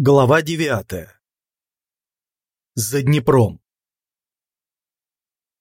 Глава 9. За Днепром.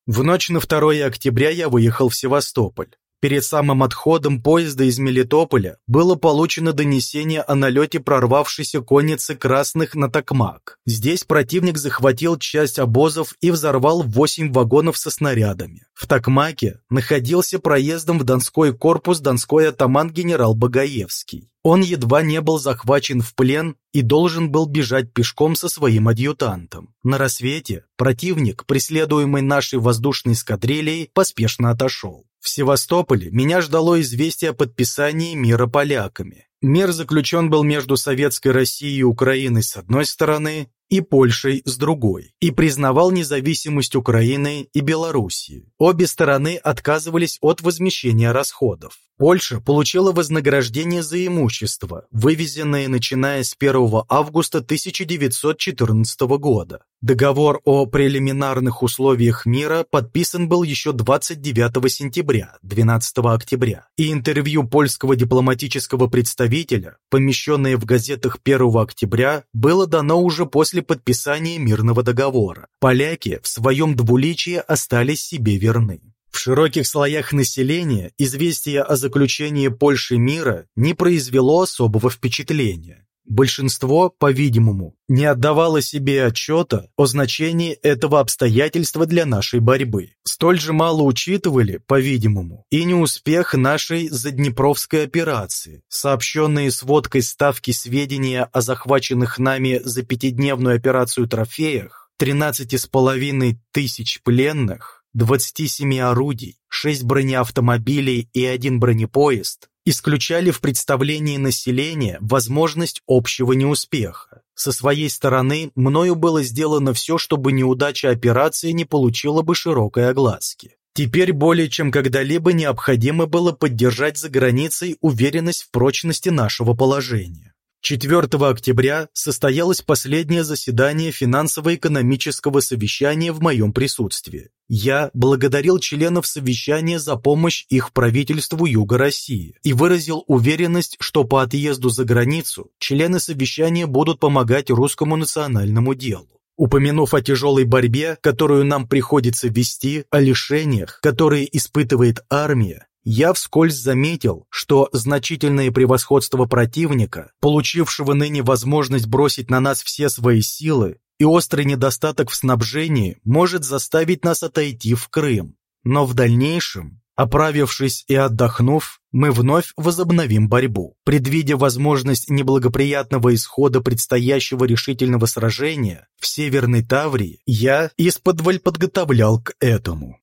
В ночь на 2 октября я выехал в Севастополь. Перед самым отходом поезда из Мелитополя было получено донесение о налете прорвавшейся конницы красных на Токмак. Здесь противник захватил часть обозов и взорвал 8 вагонов со снарядами. В Токмаке находился проездом в Донской корпус Донской атаман генерал Багаевский. Он едва не был захвачен в плен и должен был бежать пешком со своим адъютантом. На рассвете противник, преследуемый нашей воздушной эскадрильей, поспешно отошел. В Севастополе меня ждало известие о подписании мира поляками. Мир заключен был между Советской Россией и Украиной с одной стороны и Польшей с другой, и признавал независимость Украины и Белоруссии. Обе стороны отказывались от возмещения расходов. Польша получила вознаграждение за имущество, вывезенное начиная с 1 августа 1914 года. Договор о прелиминарных условиях мира подписан был еще 29 сентября, 12 октября, и интервью польского дипломатического представителя, помещенное в газетах 1 октября, было дано уже после подписания мирного договора. Поляки в своем двуличии остались себе верны. В широких слоях населения известие о заключении Польши мира не произвело особого впечатления. Большинство, по-видимому, не отдавало себе отчета о значении этого обстоятельства для нашей борьбы. Столь же мало учитывали, по-видимому, и неуспех нашей заднепровской операции. Сообщенные сводкой ставки сведения о захваченных нами за пятидневную операцию трофеях, 13,5 тысяч пленных, 27 орудий, 6 бронеавтомобилей и один бронепоезд исключали в представлении населения возможность общего неуспеха. Со своей стороны, мною было сделано все, чтобы неудача операции не получила бы широкой огласки. Теперь более чем когда-либо необходимо было поддержать за границей уверенность в прочности нашего положения. 4 октября состоялось последнее заседание финансово-экономического совещания в моем присутствии. Я благодарил членов совещания за помощь их правительству Юга России и выразил уверенность, что по отъезду за границу члены совещания будут помогать русскому национальному делу. Упомянув о тяжелой борьбе, которую нам приходится вести, о лишениях, которые испытывает армия, я вскользь заметил, что значительное превосходство противника, получившего ныне возможность бросить на нас все свои силы, и острый недостаток в снабжении может заставить нас отойти в Крым. Но в дальнейшем, оправившись и отдохнув, мы вновь возобновим борьбу. Предвидя возможность неблагоприятного исхода предстоящего решительного сражения в Северной Таврии, я исподволь подготовлял к этому.